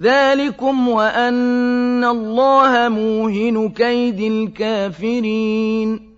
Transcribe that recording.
ذَٰلِكُمْ وَأَنَّ اللَّهَ مُوهِنُ كَيْدِ الْكَافِرِينَ.